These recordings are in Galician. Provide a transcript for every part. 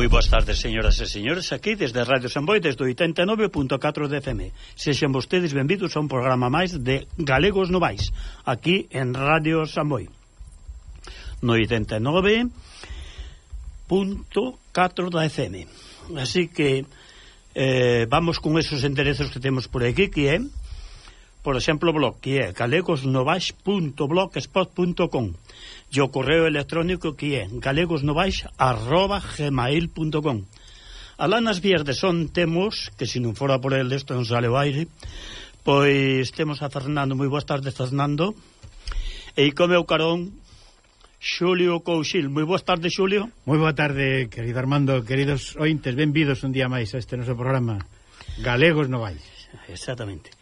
moi boas tardes, señoras e señores, aquí desde Radio Samboy, desde 89.4 de FM. Sexen vostedes benvidos a un programa máis de Galegos Novais, aquí en Radio Samboy. No 89.4 da FM. Así que eh, vamos con esos enderezos que temos por aquí, que é, por exemplo, blog, que é galegosnovais.blogspot.com e o correo electrónico que é galegosnovaix@gmail.com. Alá nas vías de son temos, que se non fora por el isto non sale o aire, pois temos a Fernando, moi boas tardes Fernando, e come o carón Xulio Couchil. Moi boas tardes, Xulio. Moi boa tarde, querido Armando, queridos ointes, benvidos un día máis a este noso programa Galegos Novais. Exactamente.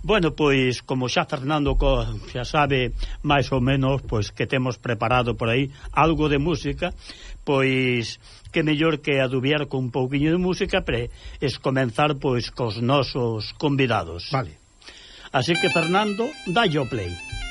Bueno, pois, como xa Fernando co, xa sabe máis ou menos pois que temos preparado por aí algo de música, pois que mellor que adubiar con un pouquiño de música pre es comenzar pois cos nosos convidados. Vale. Así que Fernando, dallo play.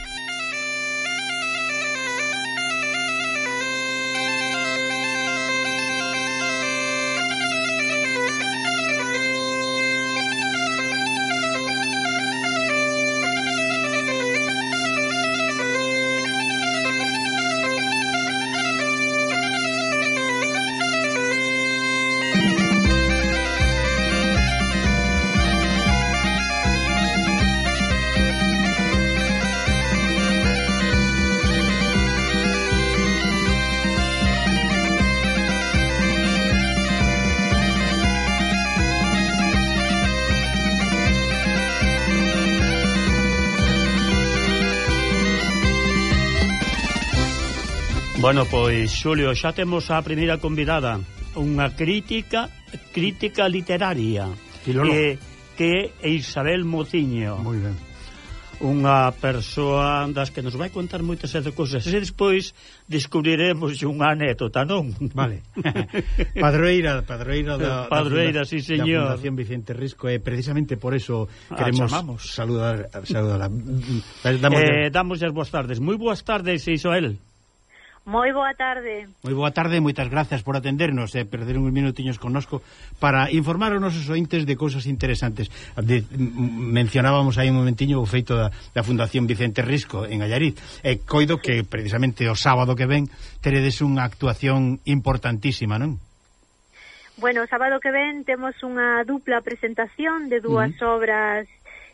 Bueno, pois, Xulio, xa temos a primeira convidada. Unha crítica crítica literaria. Que, que é Isabel Mociño. Moi ben. Unha persoa das que nos vai contar moitas esas cousas. E despois descubriremos unha anécdota, non? Vale. Padroeira, padroeira da, Padroeira, da, sí, señor. da Fundación Vicente Risco E precisamente por eso ah, queremos ah, saludar, saludar a, mm, mm. damos, eh, damos as boas tardes. Moi boas tardes, Isabel. Moi boa tarde. Moi boa tarde, moitas gracias por atendernos e eh, perder uns minutiños connosco para informar os nosos ointes de cousas interesantes. De, mm, mencionábamos aí un momentiño o feito da, da Fundación Vicente Risco en Allariz. E coido que precisamente o sábado que ven teredes unha actuación importantísima, non? Bueno, o sábado que ven temos unha dupla presentación de dúas uh -huh. obras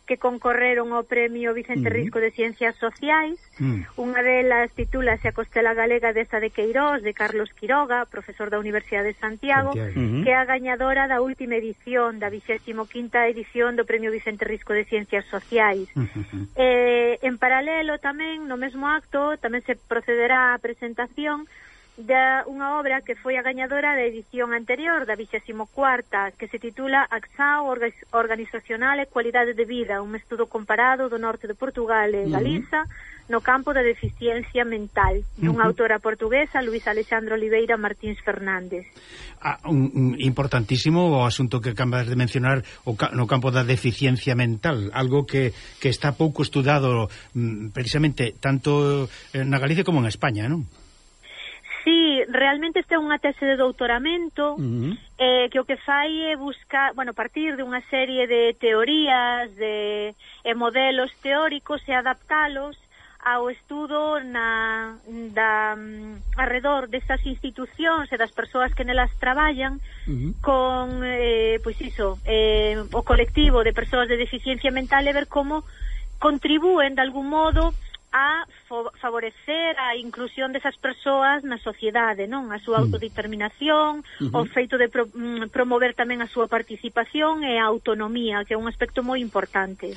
que concorreron ao Premio Vicente Risco de Ciencias Sociais. Mm. Unha delas titúlase A Costela Galega desta de Queirós, de Carlos Quiroga, profesor da Universidade de Santiago, Santiago. Que é a gañadora da última edición, da 25ª edición do Premio Vicente Risco de Ciencias Sociais. Mm -hmm. eh, en paralelo tamén, no mesmo acto, tamén se procederá á presentación da unha obra que foi a gañadora da edición anterior da 24ª, que se titula Axao Organizacional e Cualidade de Vida, un estudo comparado do norte de Portugal e Galiza, uh -huh. no campo da deficiencia mental, dunha uh -huh. autora portuguesa, Luis Alexandre Oliveira Martins Fernández. Ah, un, un, importantísimo o asunto que acabas de mencionar o ca, no campo da deficiencia mental, algo que, que está pouco estudado mm, precisamente tanto eh, na Galicia como en España, non? Sí, realmente este é unha tese de doutoramento uh -huh. eh, que o que fai é buscar, bueno, partir de unha serie de teorías de, eh, modelos teóricos e adaptalos ao estudo na, da, mm, um, alrededor destas institucións e das persoas que nelas traballan uh -huh. con, eh, pois iso, eh, o colectivo de persoas de deficiencia mental e ver como contribúen de algún modo a favorecer a inclusión desas persoas na sociedade, non? A súa mm. autodeterminación, uh -huh. o feito de pro, mm, promover tamén a súa participación e a autonomía, que é un aspecto moi importante.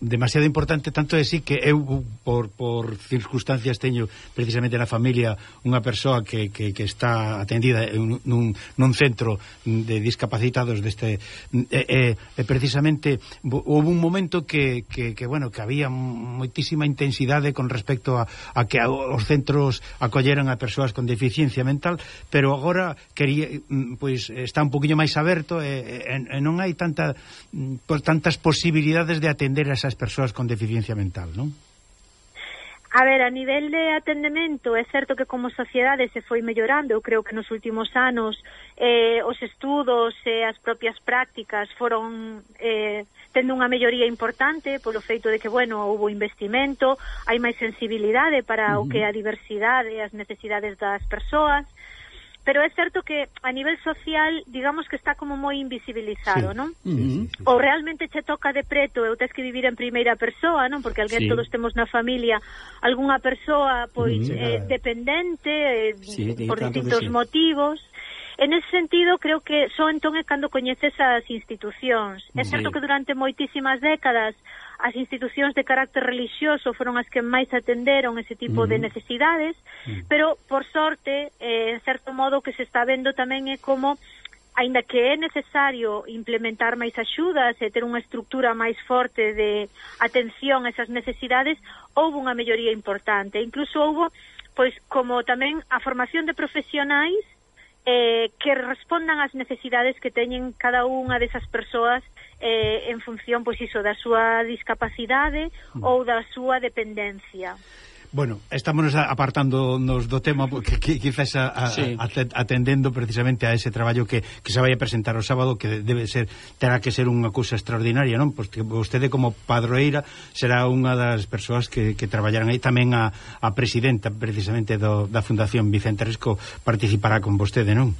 Demasiado importante tanto é así que eu por, por circunstancias teño precisamente na familia unha persoa que, que, que está atendida nun, nun centro de discapacitados deste e, e, e precisamente houve un momento que, que, que bueno, que había moitísima intensidade con respecto respecto a, a que a, os centros acolleran a persoas con deficiencia mental, pero agora quería, mm, pois está un poquinho máis aberto e, e, e non hai tanta mm, por tantas posibilidades de atender a esas persoas con deficiencia mental, non? A ver, a nivel de atendemento, é certo que como sociedade se foi mellorando, eu creo que nos últimos anos eh, os estudos e eh, as propias prácticas foron eh, tendo unha melloría importante polo feito de que, bueno, houve investimento, hai máis sensibilidade para o que a diversidade e as necesidades das persoas, pero é certo que a nivel social digamos que está como moi invisibilizado, sí. non? Uh -huh. Ou realmente che toca de preto ou tes que vivir en primeira persoa, non? Porque alguén sí. todos temos na familia algunha persoa pois uh -huh. eh, dependente eh, sí, por distintos sí. motivos En ese sentido, creo que só entón é cando coñeces as institucións. É certo sí. que durante moitísimas décadas as institucións de carácter religioso foron as que máis atenderon ese tipo mm. de necesidades, mm. pero, por sorte, eh, en certo modo, que se está vendo tamén é como aínda que é necesario implementar máis axudas e eh, ter unha estructura máis forte de atención a esas necesidades, houve unha melloría importante. Incluso houve, pois, como tamén a formación de profesionais eh, que respondan ás necesidades que teñen cada unha desas persoas eh, en función, pois iso, da súa discapacidade mm. ou da súa dependencia. Bueno, estamos apartando nos do tema que, que quizás a, sí. atendendo precisamente a ese traballo que, que se vai a presentar o sábado que debe ser terá que ser unha cousa extraordinaria, non? Pois porque vostede como padroeira será unha das persoas que, que traballarán aí tamén a, a presidenta precisamente do, da Fundación Vicente Risco participará con vostede, non?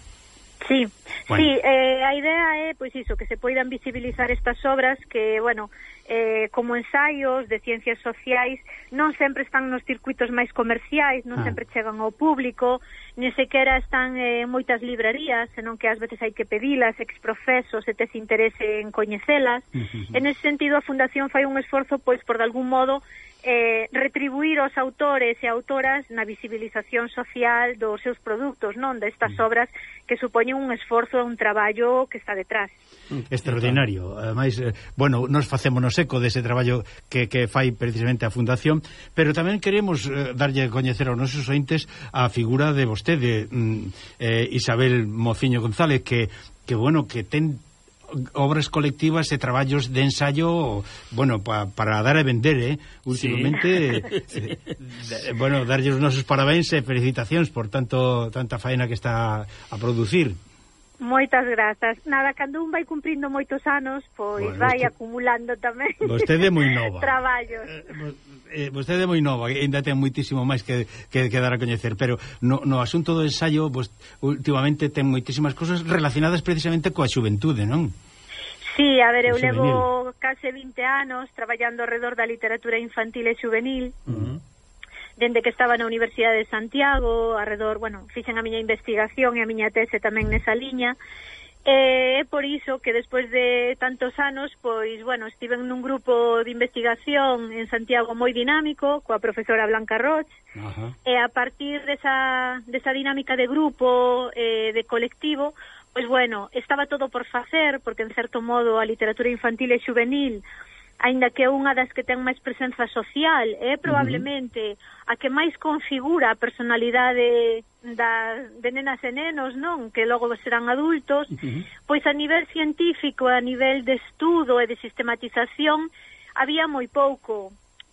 Sí, bueno. sí eh, a idea é pois iso, que se poidan visibilizar estas obras que, bueno, eh, como ensaios de ciencias sociais non sempre están nos circuitos máis comerciais, non ah. sempre chegan ao público, ni sequera están eh, en moitas librerías, senón que ás veces hai que pedilas, exprofesos, se tes interese en coñecelas. Uh -huh. En ese sentido, a Fundación fai un esforzo pois por de algún modo eh, retribuir aos autores e autoras na visibilización social dos seus produtos, non destas de obras que supoñen un esforzo e un traballo que está detrás. Extraordinario. Ademais, eh, bueno, nos facémonos seco dese traballo que, que fai precisamente a Fundación, pero tamén queremos eh, darlle a coñecer aos nosos ointes a figura de vostede, mm, eh, Isabel Mociño González, que, que bueno, que ten obras colectivas e traballos de ensayo, bueno, pa, para dar a vender, eh, últimamente. Eh, sí. Eh, bueno, darlle os nosos parabéns e felicitacións por tanto tanta faena que está a producir. Moitas grazas. Nada, cando un vai cumprindo moitos anos, pois bueno, vai usted, acumulando tamén. Vostede é moi nova. Traballos. Eh, eh, eh vostede é moi nova, ainda ten moitísimo máis que, que, que dar a coñecer, pero no, no asunto do ensaio, vos, últimamente ten moitísimas cousas relacionadas precisamente coa xuventude, non? Sí, a ver, eu levo case 20 anos traballando alrededor da literatura infantil e juvenil. Uh -huh dende que estaba na Universidade de Santiago, arredor, bueno, fixen a miña investigación e a miña tese tamén nesa liña, E é por iso que despois de tantos anos, pois, bueno, estive nun grupo de investigación en Santiago moi dinámico, coa profesora Blanca Roch, e a partir desa, desa dinámica de grupo, eh, de colectivo, pois, bueno, estaba todo por facer, porque, en certo modo, a literatura infantil e juvenil aínda que é unha das que ten máis presenza social, é probablemente. A que máis configura a personalidade da, de nenas e nenos, non? Que logo serán adultos, pois a nivel científico, a nivel de estudo e de sistematización, había moi pouco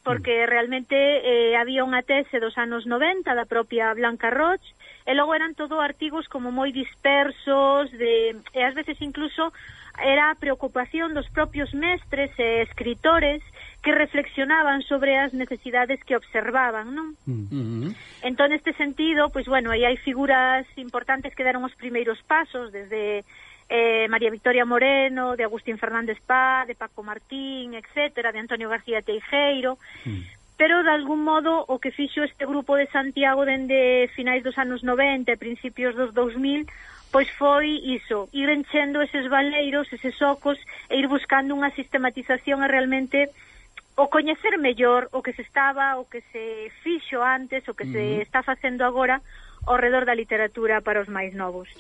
porque mm. realmente eh, había unha tese dos anos 90 da propia Blanca Roche e logo eran todo artigos como moi dispersos de, e ás veces incluso era a preocupación dos propios mestres e escritores que reflexionaban sobre as necesidades que observaban, non? Uh -huh. Entón, neste sentido, pois, bueno, aí hai figuras importantes que deron os primeiros pasos desde eh, María Victoria Moreno, de Agustín Fernández Pá, de Paco Martín, etcétera, de Antonio García Teijeiro. Mm. Pero, de algún modo, o que fixo este grupo de Santiago dende finais dos anos 90 e principios dos 2000 pois foi iso, ir enchendo eses valeiros, eses ocos, e ir buscando unha sistematización e realmente o coñecer mellor o que se estaba, o que se fixo antes, o que mm. se está facendo agora ao redor da literatura para os máis novos.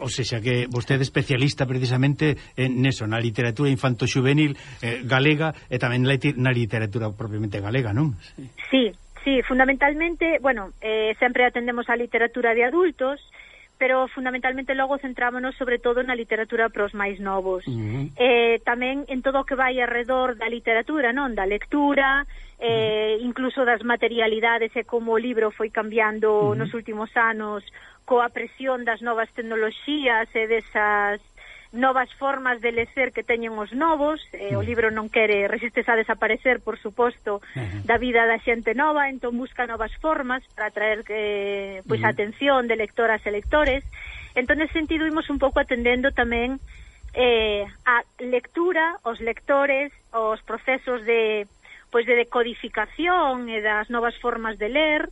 O sea que vostede é especialista precisamente en eso, na literatura infanto-juvenil eh, galega e tamén na literatura propiamente galega, non? Sí, sí, fundamentalmente, bueno, eh, sempre atendemos a literatura de adultos, pero fundamentalmente logo centrámonos sobre todo na literatura para os máis novos. Uh -huh. eh, tamén en todo o que vai alrededor da literatura, non? Da lectura, eh, uh -huh. incluso das materialidades e como o libro foi cambiando uh -huh. nos últimos anos coa presión das novas tecnoloxías e desas novas formas de lecer que teñen os novos, eh, o libro non quere resistes a desaparecer, por suposto, da vida da xente nova, entón busca novas formas para atraer eh, pois mm. atención de lectoras e lectores. Entón, nesse sentido, imos un pouco atendendo tamén eh, a lectura, os lectores, os procesos de pois de decodificación e das novas formas de ler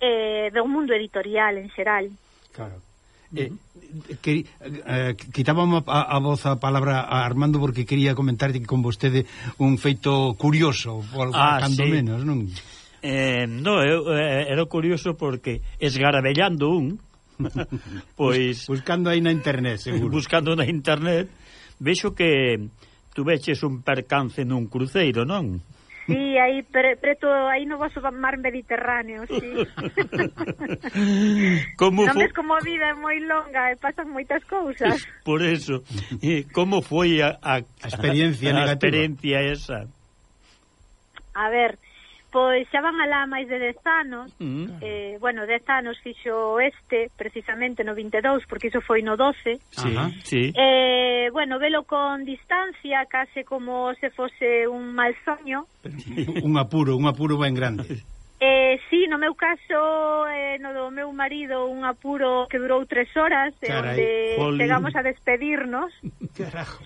eh, do mundo editorial en xeral. Claro. Eh, que, eh, quitábamos a, a voz a palabra a Armando porque quería comentar que con vostede un feito curioso, por, ah, cando sí. menos, non? Eh, no, eu, eh, era curioso porque esgarabellando un pois buscando aí na internet, seguro. Buscando na internet, vexo que tuveches un percance nun cruceiro, non? Sí, aí pre, preto, aí no vosso mar Mediterráneo, sí. como non ves como a vida é moi longa e pasan moitas cousas. Por eso, eh, como foi a, a, a experiencia a, a experiencia esa? A ver, Pois xa van alá máis de 10 anos, mm. eh, bueno, 10 anos fixo este, precisamente no 22, porque iso foi no 12. Sí, Ajá, sí. Eh, bueno, velo con distancia, case como se fose un mal soño. un apuro, un apuro ben grande. Eh, sí, no meu caso, eh, no do meu marido, un apuro que durou tres horas, Carai, onde chegamos a despedirnos. Carajo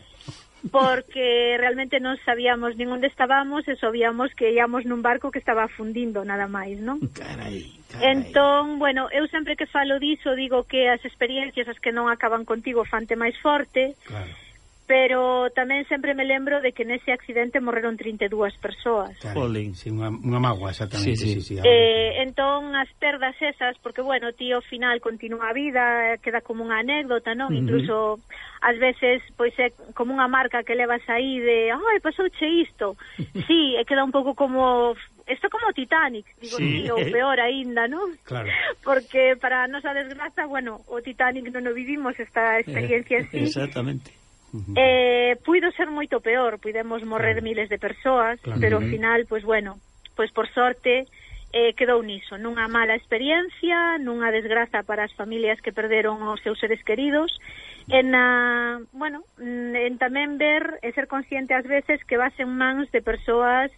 porque realmente non sabíamos nin onde estábamos e sabíamos que íamos nun barco que estaba fundindo nada máis, non? Carai, carai. Entón, bueno, eu sempre que falo diso digo que as experiencias as que non acaban contigo fante máis forte. Claro pero tamén sempre me lembro de que nese accidente morreron 32 persoas. Jolín, sí, unha, unha magua, exactamente. Sí, sí. Sí, sí, eh, entón, as perdas esas, porque, bueno, tío, ao final continúa a vida, queda como unha anécdota, non? Uh -huh. Incluso, ás veces, pois é como unha marca que levas aí de, ai, pasouche isto. sí, e queda un pouco como Isto como Titanic, digo, sí. o peor aínda, non? Claro. Porque para a nosa desgraza, bueno, o Titanic non o vivimos esta experiencia eh, en. Exactamente -huh. eh, puido ser moito peor, puidemos morrer claro. miles de persoas, claro. pero ao final, pois pues, bueno, pois pues, por sorte eh, quedou niso, nunha mala experiencia, nunha desgraza para as familias que perderon os seus seres queridos, en a, bueno, en tamén ver e ser consciente ás veces que vas en mans de persoas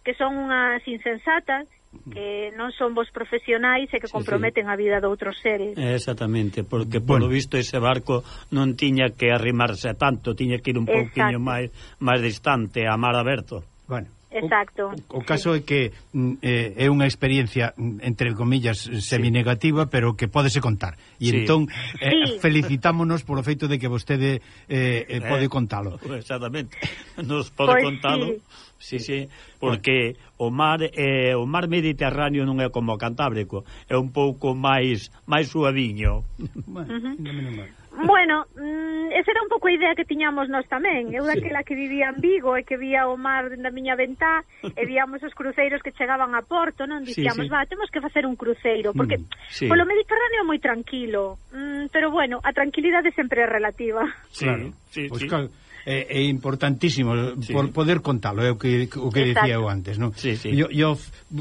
que son unhas insensatas que non son vos profesionais e que comprometen sí, sí. a vida de outros seres. Exactamente, porque polo bueno. visto ese barco non tiña que arrimarse tanto, tiña que ir un pouquiño máis máis distante a mar aberto. Bueno, Exacto. O, o caso sí. é que mm, eh, é unha experiencia mm, entre comillas seminegativa, sí. pero que pódese contar. E sí. entón eh, sí. felicitámonos polo feito de que vostede eh, eh, pode eh, contalo. Exactamente. Nos pode pues contalo. Sí Sí, sí, porque o mar eh, o mar Mediterráneo non é como o Cantábrico, é un pouco máis máis suaviño. Bueno, uh -huh. bueno mm, esa era un pouco a idea que tiñamos nós tamén. Eu daquela sí. que vivía en Vigo e que vía o mar da miña ventá e víamos os cruceiros que chegaban a Porto, non dicíamos, sí, sí. va, temos que facer un cruceiro, porque mm, sí. polo Mediterráneo é moi tranquilo, mm, pero bueno, a tranquilidade sempre é relativa. Sí, claro. sí, pues sí. Cal é, é importantísimo sí. por poder contalo, é o que o que decía dicía eu antes, non? Sí, sí. Yo, yo,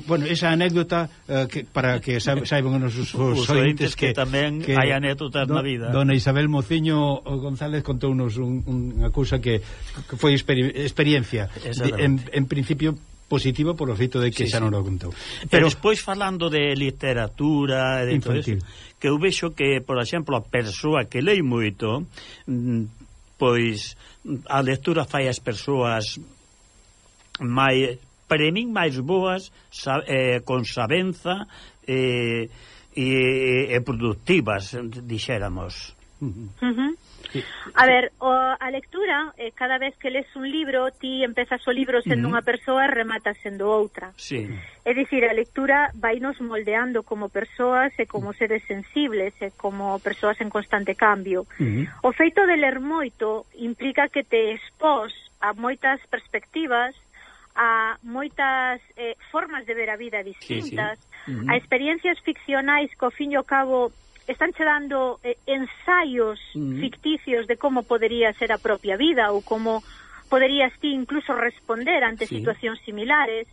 bueno, esa anécdota uh, que, para que saiban os, os, os ointes que, que tamén que hai anécdotas do, na vida. Dona Isabel Mociño González contounos un, un, unha cousa que, que foi experi, experiencia de, en, en principio positiva o feito de que sí, xa non sí. o contou. Pero despois falando de literatura e de infantil. todo eso, que eu vexo que, por exemplo, a persoa que lei moito mm, pois a lectura fai as persoas máis para min máis boas sa, eh, con sabenza eh, e, e, productivas dixéramos uh -huh. A ver, o, a lectura, eh, cada vez que lees un libro, ti empezas o libro sendo mm. unha persoa e rematas sendo outra. Sí. É dicir, a lectura vai nos moldeando como persoas e como seres sensibles e como persoas en constante cambio. Mm. O feito de ler moito implica que te expós a moitas perspectivas a moitas eh, formas de ver a vida distintas, sí, sí. Uh -huh. a experiencias ficcionais que ao fin e ao cabo están che dando eh, ensaios uh -huh. ficticios de como podería ser a propia vida ou como poderías ti incluso responder ante sí. situacións similares.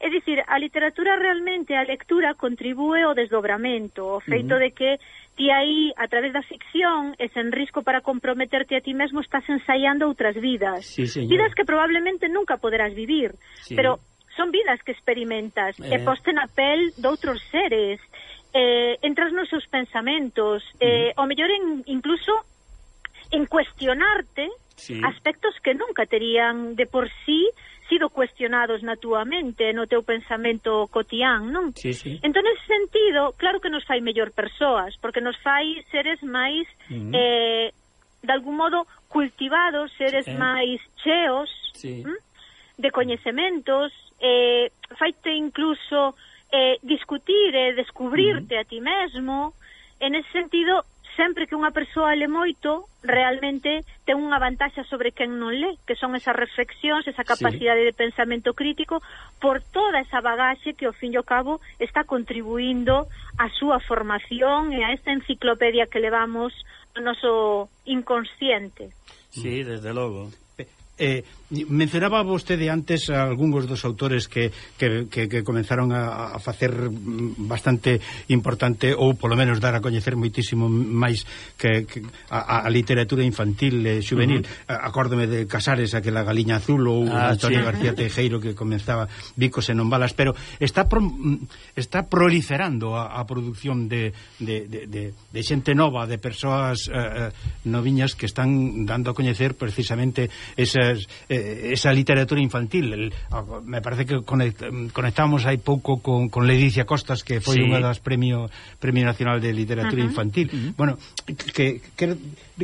É dicir, a literatura realmente, a lectura contribúe ao desdobramento, o feito uh -huh. de que ti aí, a través da ficción, e sen risco para comprometerte a ti mesmo, estás ensaiando outras vidas. Sí, vidas que probablemente nunca poderás vivir, sí. pero son vidas que experimentas, eh... e poste na pel doutros seres, eh, entras nos seus pensamentos, eh, mm. o mellor en, incluso en cuestionarte sí. aspectos que nunca terían de por sí sido cuestionados na túa mente, no teu pensamento cotián, non? Sí, sí. Entón, nesse sentido, claro que nos fai mellor persoas, porque nos fai seres máis, mm. eh, de algún modo, cultivados, seres eh. máis cheos sí. hm? de coñecementos, eh, faite incluso eh, discutir e eh, descubrirte a ti mesmo, en ese sentido, sempre que unha persoa le moito, realmente ten unha vantaxa sobre quen non le, que son esas reflexións, esa capacidade sí. de pensamento crítico, por toda esa bagaxe que, ao fin e ao cabo, está contribuindo á súa formación e a esta enciclopedia que levamos no noso inconsciente. Sí, desde logo. Eh, mencionaba vostede antes algúns dos autores que, que, que, que comenzaron a, a facer bastante importante ou polo menos dar a coñecer moitísimo máis que, que a, a literatura infantil e eh, juvenil. Uh -huh. Acórdome de Casares, aquela Galiña Azul ou ah, Antonio sí. García Tejeiro que comenzaba Bicos e non balas, pero está pro, está proliferando a, a produción de, de, de, de, de xente nova, de persoas eh, eh noviñas que están dando a coñecer precisamente ese esas, eh, esa literatura infantil el, ah, me parece que conect, conectamos hai pouco con, con Ledicia Costas que foi sí. unha das premio Premio Nacional de Literatura uh -huh. Infantil uh -huh. bueno, que, que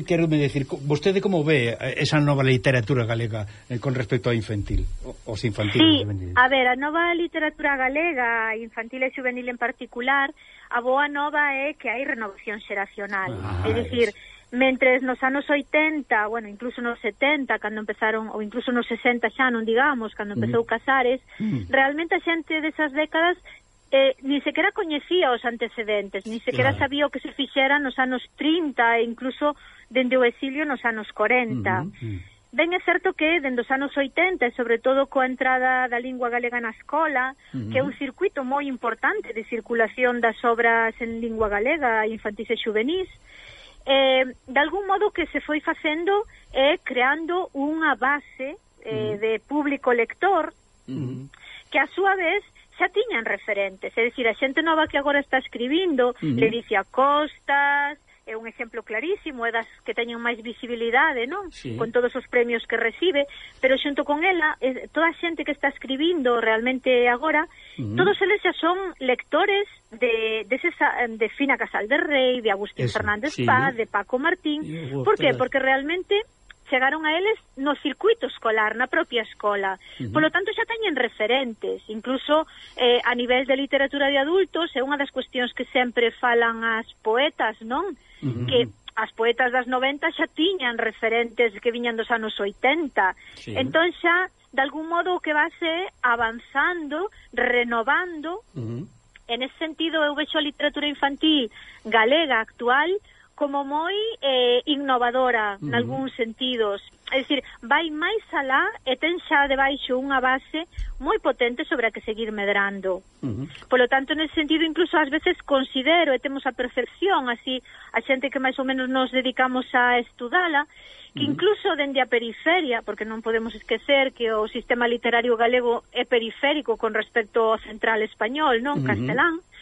quero me decir, vostede como ve esa nova literatura galega eh, con respecto a infantil, os infantiles? Sí, a ver, a nova literatura galega, infantil e juvenil en particular, a boa nova é que hai renovación xeracional, ah, é dicir, es Mentre nos anos 80, bueno, incluso nos 70, cando empezaron, ou incluso nos 60 xa, non digamos, cando empezou mm. Casares, mm. realmente a xente desas décadas eh, ni sequera coñecía os antecedentes, ni sequera claro. sabía o que se fixera nos anos 30 e incluso dende o exilio nos anos 40. Mm -hmm. Ben é certo que dende os anos 80, e sobre todo coa entrada da lingua galega na escola, uh -huh. que é un circuito moi importante de circulación das obras en lingua galega, infantis e juvenis, eh, de algún modo que se foi facendo é eh, creando unha base eh, uh -huh. de público lector uh -huh. que a súa vez xa tiñan referentes, é dicir, a xente nova que agora está escribindo, mm-hmm. uh -huh. Lericia Costas, é un exemplo clarísimo, é das que teñen máis visibilidade, non? Sí. Con todos os premios que recibe, pero xunto con ela, eh, toda a xente que está escribindo realmente agora, uh -huh. todos eles xa son lectores de, de, esa, de Fina Casal de Rey, de Agustín Eso, Fernández sí. Paz, de Paco Martín. Por qué? Porque realmente chegaron a eles no circuito escolar, na propia escola. Uh -huh. Polo tanto, xa teñen referentes, incluso eh, a nivel de literatura de adultos, é unha das cuestións que sempre falan as poetas, non? Uh -huh. Que as poetas das 90 xa tiñan referentes que viñan dos anos 80. Sí. Entón xa, de algún modo, o que va ser avanzando, renovando. Uh -huh. En ese sentido, eu vexo a literatura infantil galega actual como moi eh, innovadora, uh -huh. nalgúns sentidos. É dicir, vai máis alá e ten xa debaixo unha base moi potente sobre a que seguir medrando. Uh -huh. Polo tanto, nesse sentido, incluso ás veces considero, e temos a percepción, así, a xente que máis ou menos nos dedicamos a estudala, que incluso dende a periferia, porque non podemos esquecer que o sistema literario galego é periférico con respecto ao central español, non, uh -huh. castelán, uh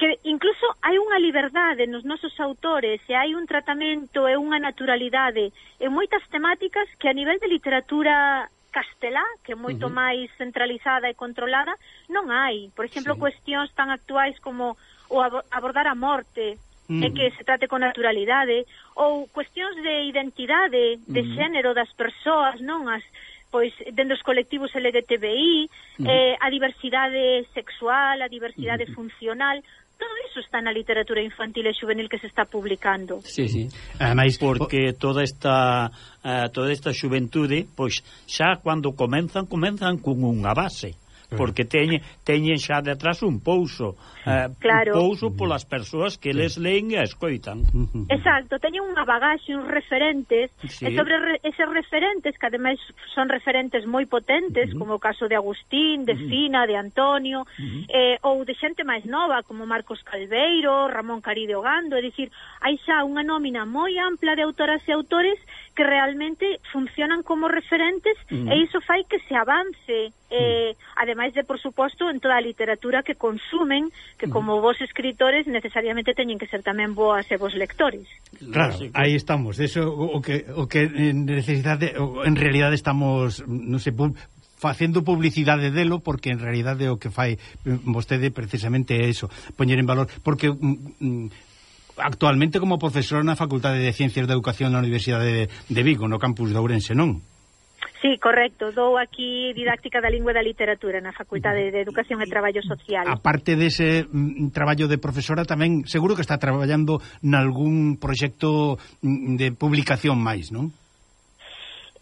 que incluso hai unha liberdade nos nosos autores e hai un tratamento e unha naturalidade en moitas temáticas que a nivel de literatura castelá, que é moito uh -huh. máis centralizada e controlada, non hai. Por exemplo, sí. cuestións tan actuais como o abordar a morte, mm. e que se trate con naturalidade, ou cuestións de identidade, de mm. xénero das persoas, non as pois dentro dos colectivos LGTBI, mm. eh, a diversidade sexual, a diversidade mm. funcional, todo iso está na literatura infantil e juvenil que se está publicando. Sí, sí. Ademais, porque toda esta uh, toda esta xuventude, pois xa cando comenzan, comenzan con unha base porque teñen teñen xa detrás un pouso, eh, claro. un pouso polas persoas que les leen e escoitan. Exacto, teñen unha bagaxe, uns referentes, sí. e sobre eses referentes que ademais son referentes moi potentes, uh -huh. como o caso de Agustín, de Fina, de Antonio, uh -huh. eh, ou de xente máis nova como Marcos Calveiro, Ramón Caride Ogando, é dicir, hai xa unha nómina moi ampla de autoras e autores que realmente funcionan como referentes mm. e iso fai que se avance eh, ademais de, por suposto, en toda a literatura que consumen, que como vos escritores necesariamente teñen que ser tamén boas e vos lectores. Claro, aí estamos, eso o que o que en necesidade en realidad estamos, non sei, sé, facendo publicidade delo porque en realidade o que fai mm, vostede precisamente é eso, poñer en valor porque mm, mm actualmente como profesora na Facultade de Ciencias da Educación na Universidade de, de Vigo, no campus de Ourense, non? Sí, correcto. Dou aquí didáctica da lingua e da literatura na Facultade de Educación e Traballo Social. A parte dese mm, traballo de profesora tamén, seguro que está traballando nalgún proxecto mm, de publicación máis, non?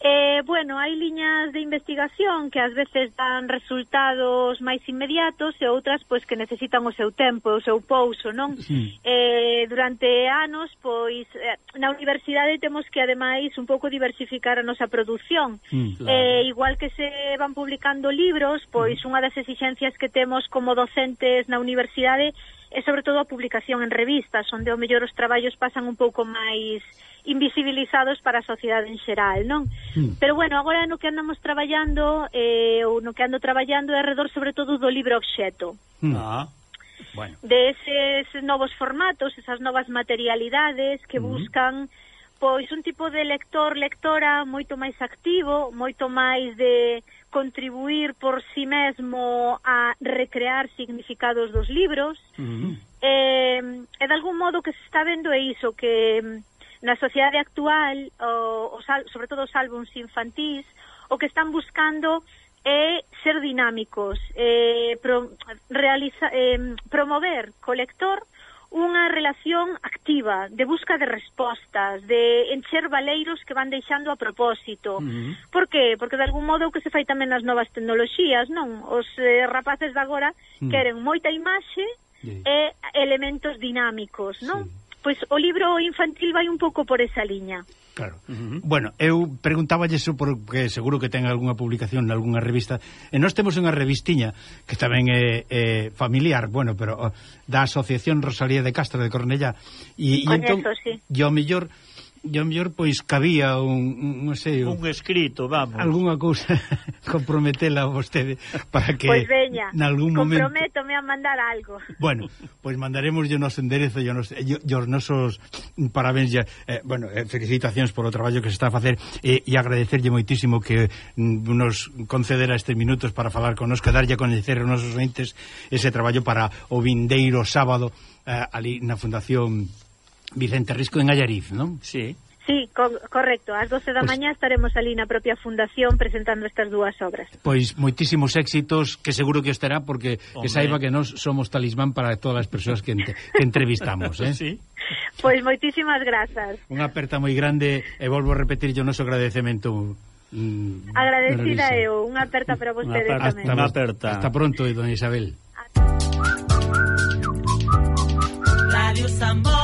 Eh, bueno, hai liñas de investigación que ás veces dan resultados máis inmediatos e outras pois que necesitan o seu tempo, o seu pouso, non? Sí. Eh, durante anos, pois eh, na universidade temos que ademais un pouco diversificar a nosa produción. Mm, claro. eh, igual que se van publicando libros, pois mm. unha das exigencias que temos como docentes na universidade e sobre todo a publicación en revistas, onde ao mellor os traballos pasan un pouco máis invisibilizados para a sociedade en xeral, non? Mm. Pero bueno, agora no que andamos traballando, eh, ou no que ando traballando é redor sobre todo do libro obxeto. Hmm. Ah, bueno. De eses novos formatos, esas novas materialidades que mm. buscan pois un tipo de lector, lectora moito máis activo, moito máis de contribuir por sí mesmo a recrear significados dos libros. Uh -huh. eh, e de algún modo que se está vendo é iso, que mm, na sociedade actual, o, o sal, sobre todo os álbums infantís, o que están buscando é ser dinámicos, eh, pro, realiza, eh, promover co lector unha relación activa, de busca de respostas, de encher valeiros que van deixando a propósito. Uh -huh. Por que? Porque de algún modo o que se fai tamén nas novas tecnoloxías, non? Os eh, rapaces de agora uh -huh. queren moita imaxe yeah. e elementos dinámicos, non? Sí. Pois o libro infantil vai un pouco por esa liña. Claro. Uh -huh. Bueno, eu preguntaba iso porque seguro que ten algunha publicación en algunha revista. E nós temos unha revistiña que tamén é, é familiar, bueno, pero da Asociación Rosalía de Castro de Cornellá. E, e entón, eso, sí. yo mellor Yo mellor pois cabía un, un non sei, un escrito, vamos. Algunha cousa comprometela a vostede para que Pois veña, algún momento comprométome a mandar algo. Bueno, pois mandaremos o noso enderezo e nos, os nosos parabéns e, eh, bueno, eh, felicitacións polo traballo que se está a facer eh, e, e agradecerlle moitísimo que mm, nos concedera estes minutos para falar con connosco, darlle a coñecer os nosos entes ese traballo para o vindeiro sábado eh, ali na Fundación Vicente Risco en Allariz, non? Sí. Sí, co correcto. Ás 12 da pues, mañá estaremos ali na propia fundación presentando estas dúas obras. Pois moitísimos éxitos, que seguro que estará, porque Hombre. que saiba que nós somos talismán para todas as persoas que, ente, que entrevistamos. Eh? sí. Pois moitísimas grazas. Unha aperta moi grande e volvo a repetir o noso agradecemento Mm, Agradecida eu, unha aperta para vostedes tamén. Hasta, aperta. hasta pronto, doña Isabel. Radio Sambo